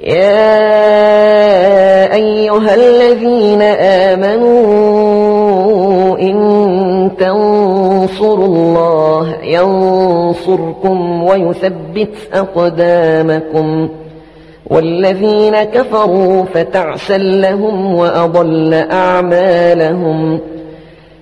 يا أيها الذين آمنوا إن تنصروا الله ينصركم ويثبت أقدامكم والذين كفروا فتعسا لهم وأضل أعمالهم